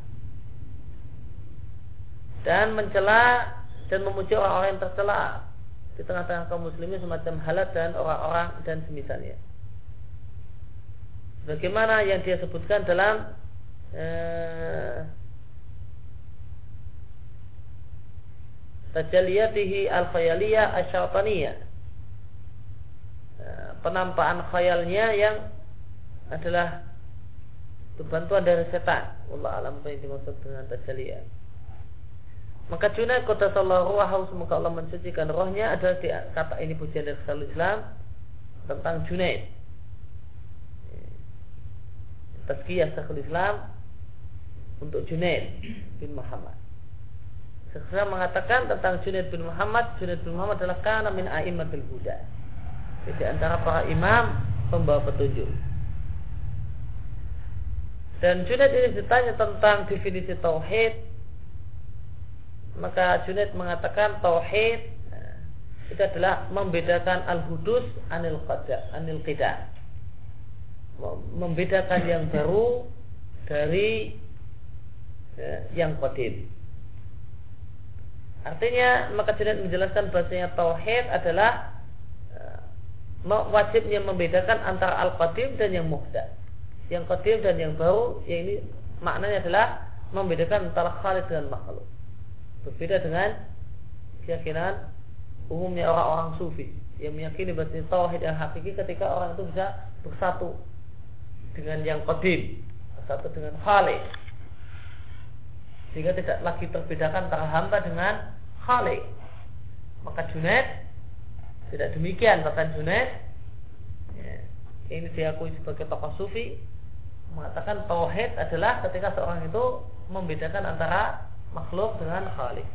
dan mencela dan memuji orang-orang yang tercela di tengah-tengah kaum muslimin semacam halat dan orang-orang dan semisalnya. Bagaimana yang dia sebutkan dalam eh, tajaliyatihi al-khayaliyah asyaitaniyah eh, penampakan khayalnya yang adalah bantuan dari setan Allah alam apa yang dimaksud dengan tajaliyah maka Junaid kota sallallahu ruhahu semoga Allah mencucikan rohnya adalah di, kata ini pujian dari Rasul Islam tentang Junaid. Tazkiyah Syekhul Islam untuk Junaid bin Muhammad. Syekhul mengatakan tentang Junaid bin Muhammad, Junaid bin Muhammad adalah kana min a'immatul huda. Jadi antara para imam pembawa petunjuk. Dan Junaid ini ditanya tentang definisi tauhid, maka Junaid mengatakan tauhid eh, itu adalah membedakan al-hudus anil qada anil qida membedakan yang baru dari ya, yang qadim artinya maka Junaid menjelaskan bahasanya tauhid adalah uh, wajibnya membedakan antara al-qadim dan yang muhdath yang qadim dan yang baru yang ini maknanya adalah membedakan antara khalid dengan makhluk Berbeda dengan keyakinan umumnya orang-orang sufi yang meyakini bahwa tauhid yang hakiki ketika orang itu bisa bersatu dengan yang kodim, bersatu dengan khalik. Sehingga tidak lagi terbedakan antara hamba dengan khalik. Maka Junaid tidak demikian bahkan Junaid ya, ini diakui sebagai tokoh sufi mengatakan tauhid adalah ketika seorang itu membedakan antara makhluk dengan khalik.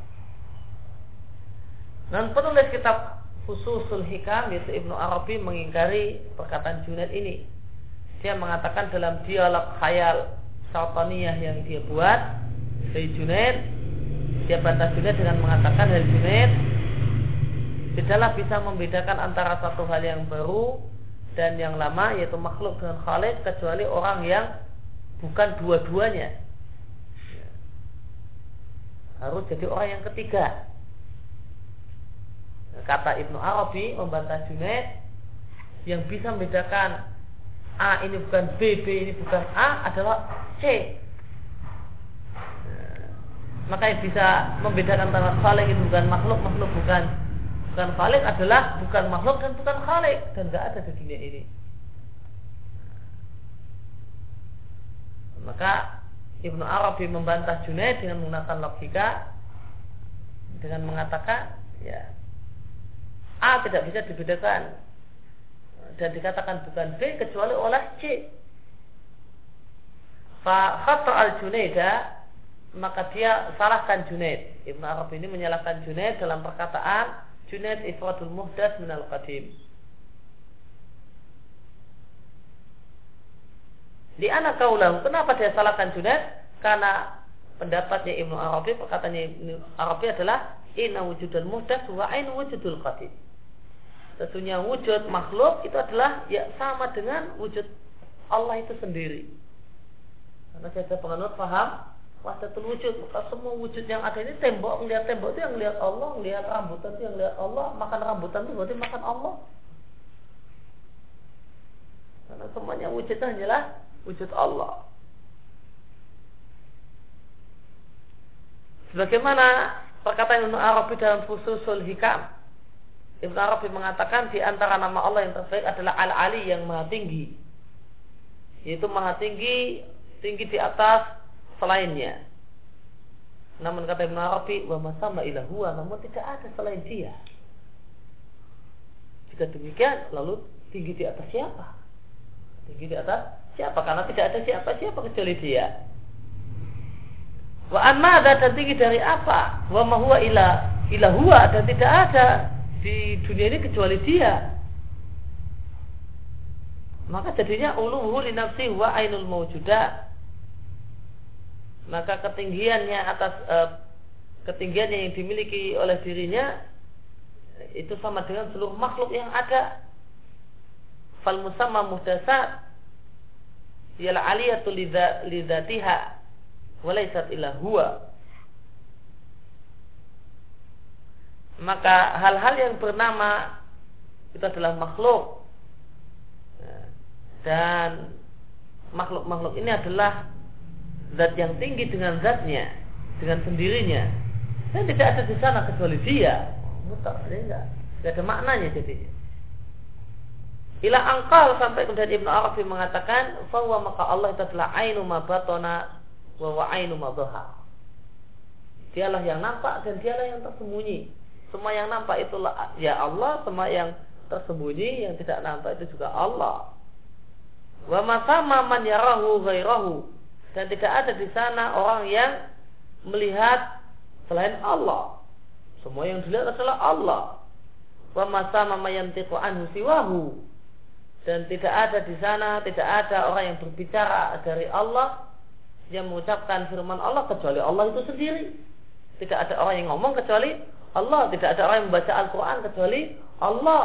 Dan penulis kitab Fususul Hikam yaitu Ibnu Arabi mengingkari perkataan Junaid ini. Dia mengatakan dalam dialog khayal Sultaniyah yang dia buat dari Junaid, dia bantah Junaid dengan mengatakan dari Junaid tidaklah bisa membedakan antara satu hal yang baru dan yang lama yaitu makhluk dengan khalik kecuali orang yang bukan dua-duanya harus jadi orang yang ketiga. Kata Ibnu Arabi membantah Junaid yang bisa membedakan A ini bukan B, B ini bukan A adalah C. Maka yang bisa membedakan antara khalik itu bukan makhluk, makhluk bukan bukan khalik adalah bukan makhluk dan bukan khalik dan tidak ada di dunia ini. Maka Ibnu Arabi membantah Junaid dengan menggunakan logika dengan mengatakan ya A tidak bisa dibedakan dan dikatakan bukan B kecuali oleh C. Fa al Junaida maka dia salahkan Junaid. Ibnu Arabi ini menyalahkan Junaid dalam perkataan Junaid ifradul muhdas minal qadim. Di anak kaulahu. Kenapa dia salahkan Junaid? Karena pendapatnya Ibnu Arabi, perkataannya Ibnu Arabi adalah inna wujudul muhdas wa ain wujudul qadim. Sesungguhnya wujud makhluk itu adalah ya sama dengan wujud Allah itu sendiri. Karena saya penganut paham wahdatul wujud maka semua wujud yang ada ini tembok melihat tembok itu yang melihat Allah melihat rambutan itu yang melihat Allah makan rambutan itu berarti makan Allah karena semuanya wujud hanyalah wujud Allah. Sebagaimana perkataan Ibnu Arabi dalam Fususul Hikam. Ibnu Arabi mengatakan di antara nama Allah yang terbaik adalah Al-Ali yang maha tinggi. Yaitu maha tinggi, tinggi di atas selainnya. Namun kata Ibnu Arabi, wa masama ilahua, namun tidak ada selain dia. Jika demikian, lalu tinggi di atas siapa? Tinggi di atas Siapa? Karena tidak ada siapa-siapa kecuali dia. Wa amma dan tinggi dari apa? Wa mahuwa ila ila huwa dan tidak ada di dunia ini kecuali dia. Maka jadinya uluhu li nafsi wa ainul mawjudah. Maka ketinggiannya atas eh, ketinggiannya yang dimiliki oleh dirinya itu sama dengan seluruh makhluk yang ada. Fal musamma muhdasat ialah aliyatu lidzatiha walaisat illa huwa maka hal-hal yang bernama itu adalah makhluk dan makhluk-makhluk ini adalah zat yang tinggi dengan zatnya dengan sendirinya. Dan tidak ada di sana kecuali dia. Dia enggak. Tidak ada maknanya jadinya. Ila angkal sampai kemudian Ibnu Arabi mengatakan bahwa maka Allah itu adalah ainu ma batona wa wa ainu ma Dialah yang nampak dan dialah yang tersembunyi. Semua yang nampak itulah ya Allah, semua yang tersembunyi yang tidak nampak itu juga Allah. Wa masama man yarahu ghairahu dan tidak ada di sana orang yang melihat selain Allah. Semua yang dilihat adalah Allah. Wa masama man yantiqu anhu siwahu dan tidak ada di sana tidak ada orang yang berbicara dari Allah yang mengucapkan firman Allah kecuali Allah itu sendiri. Tidak ada orang yang ngomong kecuali Allah, tidak ada orang yang membaca Al-Qur'an kecuali Allah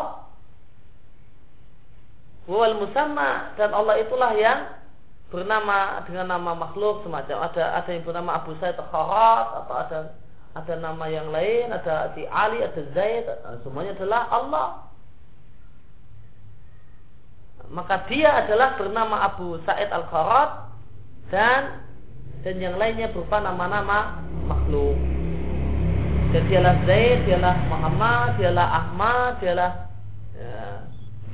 wal musamma dan Allah itulah yang bernama dengan nama makhluk semacam. Ada ada yang bernama Abu Said Kharat atau ada ada nama yang lain ada si Ali ada Zaid semuanya adalah Allah. Maka dia adalah bernama Abu Said Al Kharat dan dan yang lainnya berupa nama-nama makhluk. Dan dialah Zaid dialah Muhammad dialah Ahmad dialah ya,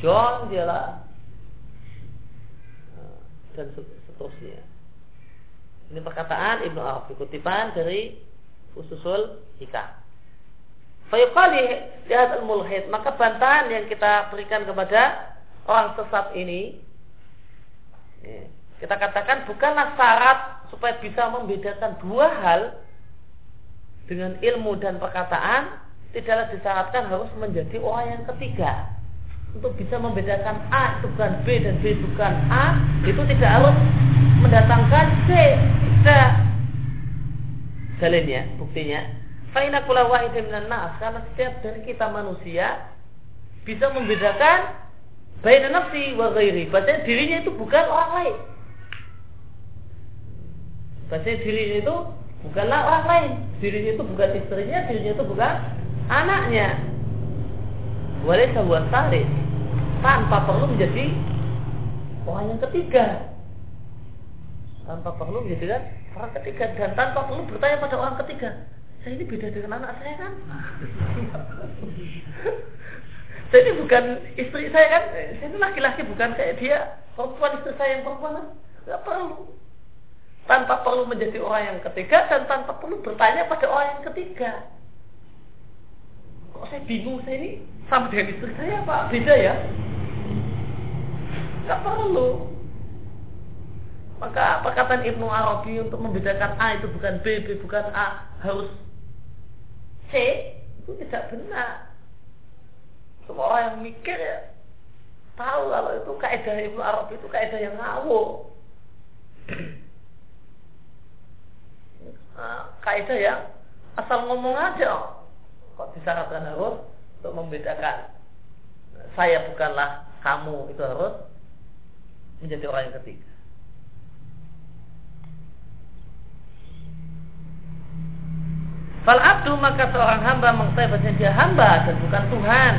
John dialah dan seterusnya. Ini perkataan Ibnu Arabi kutipan dari Ususul Hikam. Fayuqali lihat al-mulhid maka bantahan yang kita berikan kepada orang sesat ini ya, kita katakan bukanlah syarat supaya bisa membedakan dua hal dengan ilmu dan perkataan tidaklah disyaratkan harus menjadi orang yang ketiga untuk bisa membedakan A itu bukan B dan B bukan A itu tidak harus mendatangkan C tidak dalilnya buktinya Faina kula wahidin karena setiap dari kita manusia bisa membedakan baina nafsi wa ghairi. Bahasanya dirinya itu bukan orang lain. Bahasanya dirinya itu bukanlah orang lain. Dirinya itu bukan istrinya, dirinya itu bukan anaknya. Walaysa huwa tanpa perlu menjadi orang yang ketiga. Tanpa perlu menjadi orang ketiga. Dan tanpa perlu bertanya pada orang ketiga. Saya ini beda dengan anak saya kan? Saya ini bukan istri saya kan? Saya ini laki-laki bukan kayak dia. Perempuan istri saya yang perempuan kan? Nggak perlu. Tanpa perlu menjadi orang yang ketiga dan tanpa perlu bertanya pada orang yang ketiga. Kok saya bingung saya ini? Sama dengan istri saya apa beda ya Gak perlu. Maka perkataan Ibnu Arabi untuk membedakan A itu bukan B, B bukan A, harus C, itu tidak benar. Semua orang yang mikir ya tahu kalau itu kaidah Ibnu Arabi itu kaidah yang ngawur. Nah, kaidah yang asal ngomong aja kok disyaratkan harus untuk membedakan saya bukanlah kamu itu harus menjadi orang yang ketiga. Fal abdu maka seorang hamba mengetahui bahwa dia hamba dan bukan Tuhan.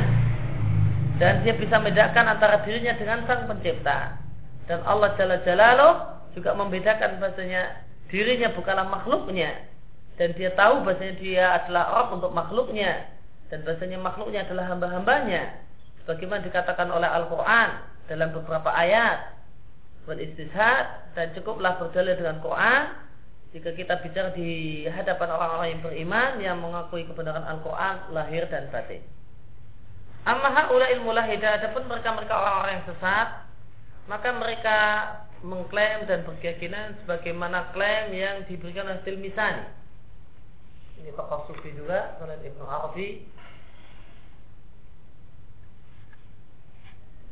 Dan dia bisa membedakan antara dirinya dengan sang pencipta. Dan Allah Jalla Jalaluh juga membedakan bahasanya dirinya bukanlah makhluknya. Dan dia tahu bahasanya dia adalah Rabb untuk makhluknya. Dan bahasanya makhluknya adalah hamba-hambanya. Sebagaimana dikatakan oleh Al-Quran dalam beberapa ayat beristishad dan cukuplah berdalil dengan Quran jika kita bicara di hadapan orang-orang yang beriman yang mengakui kebenaran Al-Quran lahir dan batin. Amma haula ilmu lahidah adapun mereka-mereka orang-orang yang sesat maka mereka mengklaim dan berkeyakinan sebagaimana klaim yang diberikan oleh Tilmisani. Ini tokoh sufi juga Ibnu Arabi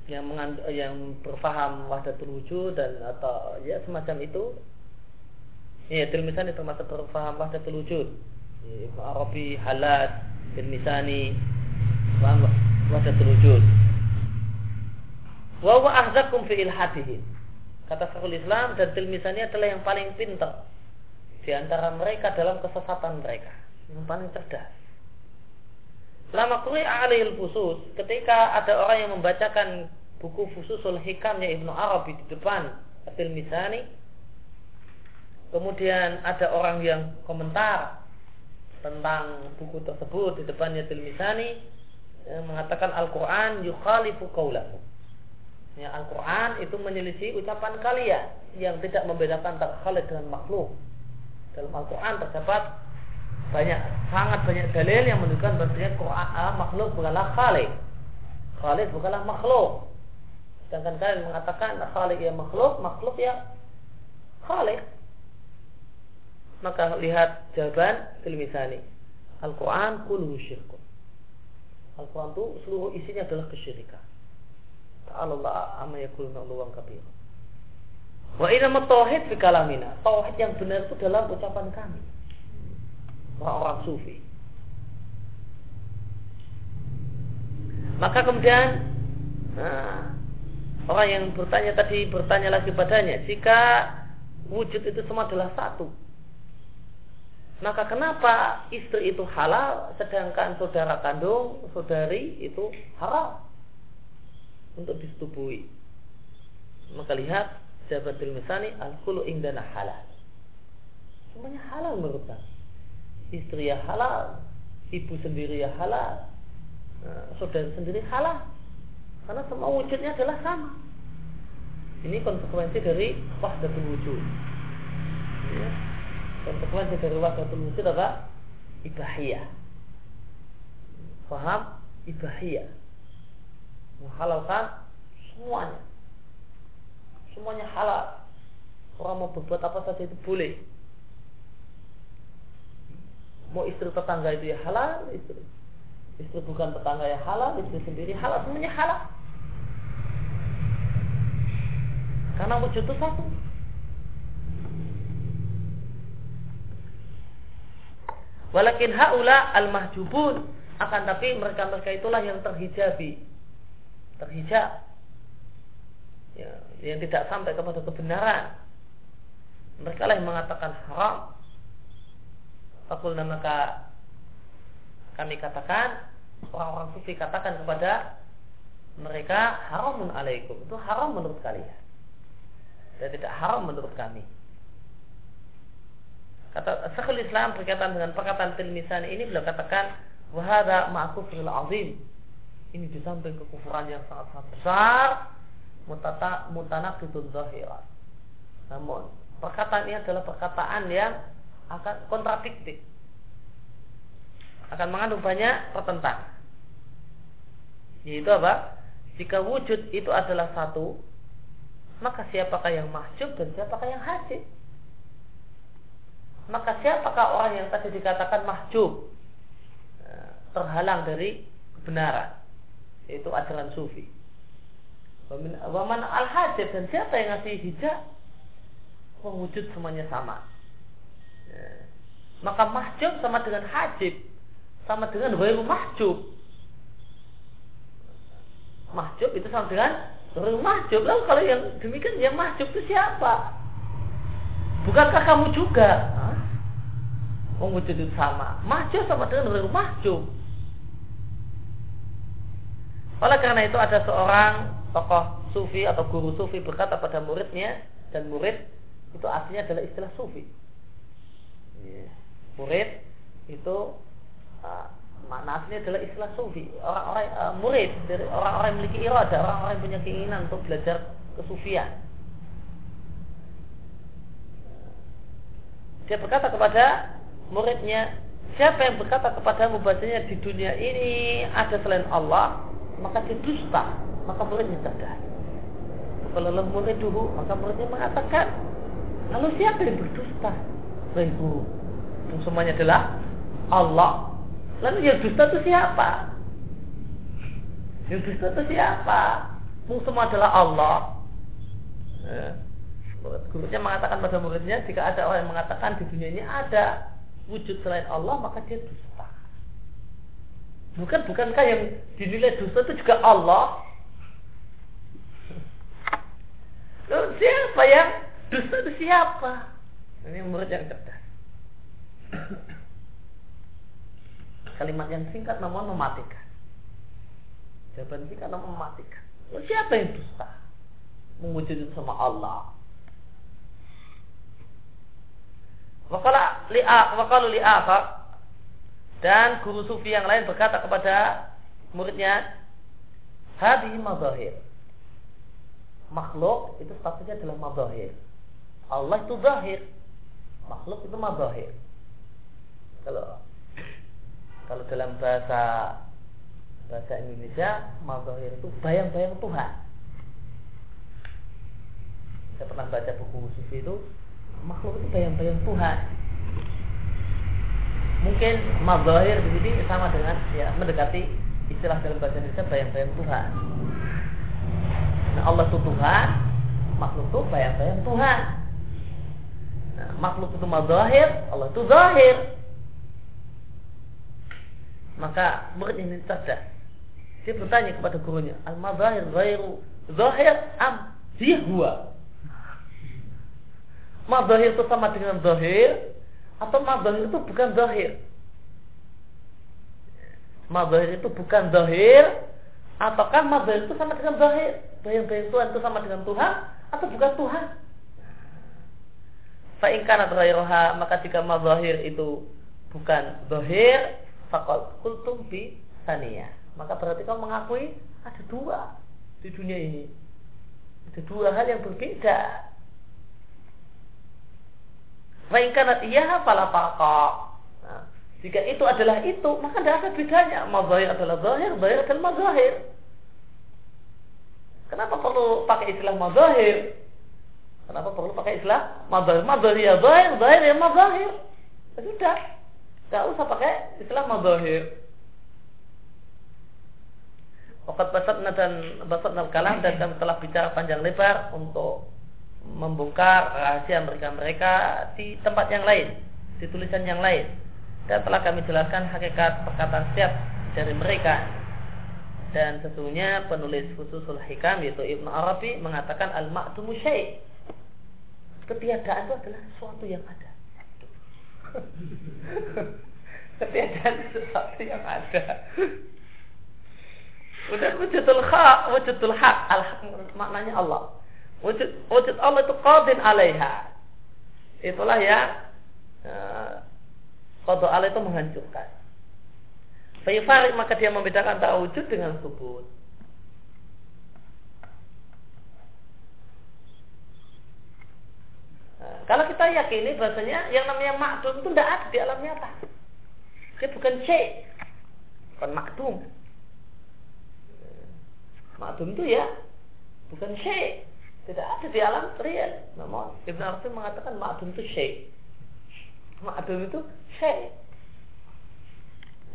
yang mengand yang berfaham wahdatul wujud dan atau ya semacam itu. Ya tilmisan itu termasuk berfaham wahdatul wujud. Ibnu Arabi Halat bin Misani paham wahdatul wujud. Wa wa ahzakum fi kata Syekhul Islam dan tilmisani adalah yang paling pintar di antara mereka dalam kesesatan mereka yang paling cerdas Lama kuri alil fusus, ketika ada orang yang membacakan buku fususul hikamnya Ibnu Arabi di depan Atil Misani, kemudian ada orang yang komentar tentang buku tersebut di depannya Atil Misani, yang mengatakan Al-Quran yukhalifu qawlahu. Ya, Al-Quran itu menyelisih ucapan kalian yang tidak membedakan antara khalik dengan makhluk. Dalam Al-Quran terdapat banyak sangat banyak dalil yang menunjukkan bahwasanya Quran makhluk bukanlah khalik. Khalik bukanlah makhluk. Sedangkan kalian mengatakan khalik ya makhluk, makhluk ya khalik. Maka lihat jawaban filmisani. Al-Quran kullu syirkun. Al-Quran itu seluruh isinya adalah kesyirikan. Allah amma yakuluna luwang kabir. Wa inna tauhid fi kalamina. Tauhid yang benar itu dalam ucapan kami. Orang-orang sufi. Maka kemudian nah, orang yang bertanya tadi bertanya lagi padanya, jika wujud itu semua adalah satu, maka kenapa istri itu halal sedangkan saudara kandung, saudari itu haram? untuk disetubui. Maka lihat Jabatul Misani al-khulu indana halal. Semuanya halal menurut kami. Istri ya halal, ibu sendiri ya halal, nah, saudara sendiri halal. Karena semua wujudnya adalah sama. Ini konsekuensi dari wahdatul wujud. Ya. Konsekuensi dari wahdatul wujud apa? Ibahiyah. Faham? Ibahiyah menghalalkan semuanya semuanya halal orang mau berbuat apa saja itu boleh mau istri tetangga itu ya halal istri. Istri bukan tetangga ya halal istri sendiri halal semuanya halal. Karena wujud itu satu. Walakin haula al-mahjubun. Akan tapi mereka-mereka itulah yang terhijabi. Terhijab. Ya, yang tidak sampai kepada kebenaran. Mereka lah yang mengatakan haram Fakulna maka kami katakan orang-orang sufi katakan kepada mereka haramun alaikum. Itu haram menurut kalian. Dan tidak haram menurut kami. Kata Syekhul Islam berkaitan dengan perkataan Tilmisan ini beliau katakan wahada ma'kufril azim. Ini di samping kekufuran yang sangat-sangat besar mutata zahiran. Namun perkataan ini adalah perkataan yang akan kontradiktif. Akan mengandung banyak pertentangan. Yaitu apa? Jika wujud itu adalah satu, maka siapakah yang mahjub dan siapakah yang hajib? Maka siapakah orang yang tadi dikatakan mahjub? Eh, terhalang dari kebenaran itu ajaran sufi. Waman al hajat dan siapa yang ngasih hijab mewujud semuanya sama. Maka mahjub sama dengan hajib sama dengan wairu mahjub. Mahjub itu sama dengan wairu mahjub. Lalu kalau yang demikian yang mahjub itu siapa? Bukankah kamu juga? Hah? Itu sama. Mahjub sama dengan wairu mahjub. Oleh karena itu ada seorang tokoh sufi atau guru sufi berkata pada muridnya dan murid itu artinya adalah istilah sufi. Yeah. Murid itu uh, makna aslinya adalah istilah sufi. Orang-orang uh, murid dari orang-orang yang memiliki irada, orang-orang yang punya keinginan untuk belajar kesufian. Dia berkata kepada muridnya, siapa yang berkata kepadamu bahasanya di dunia ini ada selain Allah, maka dia dusta maka muridnya cerdas kalau murid dulu maka muridnya mengatakan lalu siapa yang berdusta baik guru itu semuanya adalah Allah lalu yang dusta itu siapa yang dusta itu siapa Mung semua adalah Allah ya. gurunya mengatakan pada muridnya jika ada orang yang mengatakan di dunia ini ada wujud selain Allah maka dia dusta Bukan bukankah yang dinilai dosa itu juga Allah? Lalu siapa yang dosa itu siapa? Ini murid yang cerdas. Kalimat yang singkat namun mematikan. Jawaban singkat namun mematikan. Siapa yang dusta? Mewujudkan sama Allah. Wakala li'a wakalu li'akhar dan guru sufi yang lain berkata kepada muridnya, hadhihi madahir. Makhluk itu statusnya adalah madahir. Allah itu zahir. Makhluk itu madahir. Kalau kalau dalam bahasa bahasa Indonesia madahir itu bayang-bayang Tuhan. Saya pernah baca buku sufi itu makhluk itu bayang-bayang Tuhan. Mungkin mazahir di sini sama dengan ya mendekati istilah dalam bahasa Indonesia bayang-bayang Tuhan. Nah, Allah itu Tuhan, makhluk itu bayang-bayang Tuhan. Nah, makhluk itu mazahir, Allah itu zahir. Maka murid ini cerdas. Dia bertanya kepada gurunya, al-mazahir ghairu zahir am dia huwa Madahir itu sama dengan zahir atau madahir itu bukan zahir? Madahir itu bukan zahir ataukah madahir itu sama dengan zahir? Bayang-bayang Tuhan itu sama dengan Tuhan atau bukan Tuhan? Fa'inkanat ghairoha maka jika madahir itu bukan zahir fakal kultum bi saniyah maka berarti kau mengakui ada dua di dunia ini ada dua hal yang berbeda Fa'inkanat iya fala nah, Jika itu adalah itu, maka tidak ada bedanya. Mazahir adalah zahir, zahir adalah mazahir. Kenapa perlu pakai istilah mazahir? Kenapa perlu pakai istilah mazahir? Mazahir ya zahir, zahir ya mazahir. Ya sudah. Tidak usah pakai istilah mazahir. Wakat basatna dan basatna kalam dan kami telah bicara panjang lebar untuk membongkar rahasia mereka-mereka di tempat yang lain, di tulisan yang lain. Dan telah kami jelaskan hakikat perkataan setiap dari mereka. Dan sesungguhnya penulis khususul hikam yaitu Ibnu Arabi mengatakan al-ma'dumu syai' Ketiadaan itu adalah sesuatu yang ada. Ketiadaan sesuatu yang ada. Wujud wujudul hak, wujudul hak, al maknanya Allah. Wujud, wujud Allah itu qadin alaiha. Itulah yang uh, Allah itu menghancurkan. Fayufarik maka dia membedakan antara wujud dengan subut. Nah, kalau kita yakini bahasanya yang namanya makdum itu tidak ada di alam nyata. Dia bukan C, bukan makdum. Makdum itu ya bukan C, tidak ada di alam real. Namun Ibn Arabi mengatakan ma'adun itu syai. Ma'adun itu syai.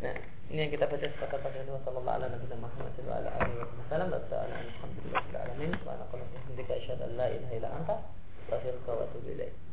Nah, ini yang kita baca sepakat pada Nabi sallallahu alaihi wasallam Muhammad sallallahu alaihi wasallam wa sallam alhamdulillah alamin wa ana qala bihamdika asyhadu an la ilaha illa anta